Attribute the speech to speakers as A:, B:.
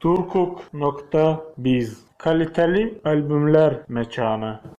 A: Turkuk.biz - Kaliteli albümler mekanı.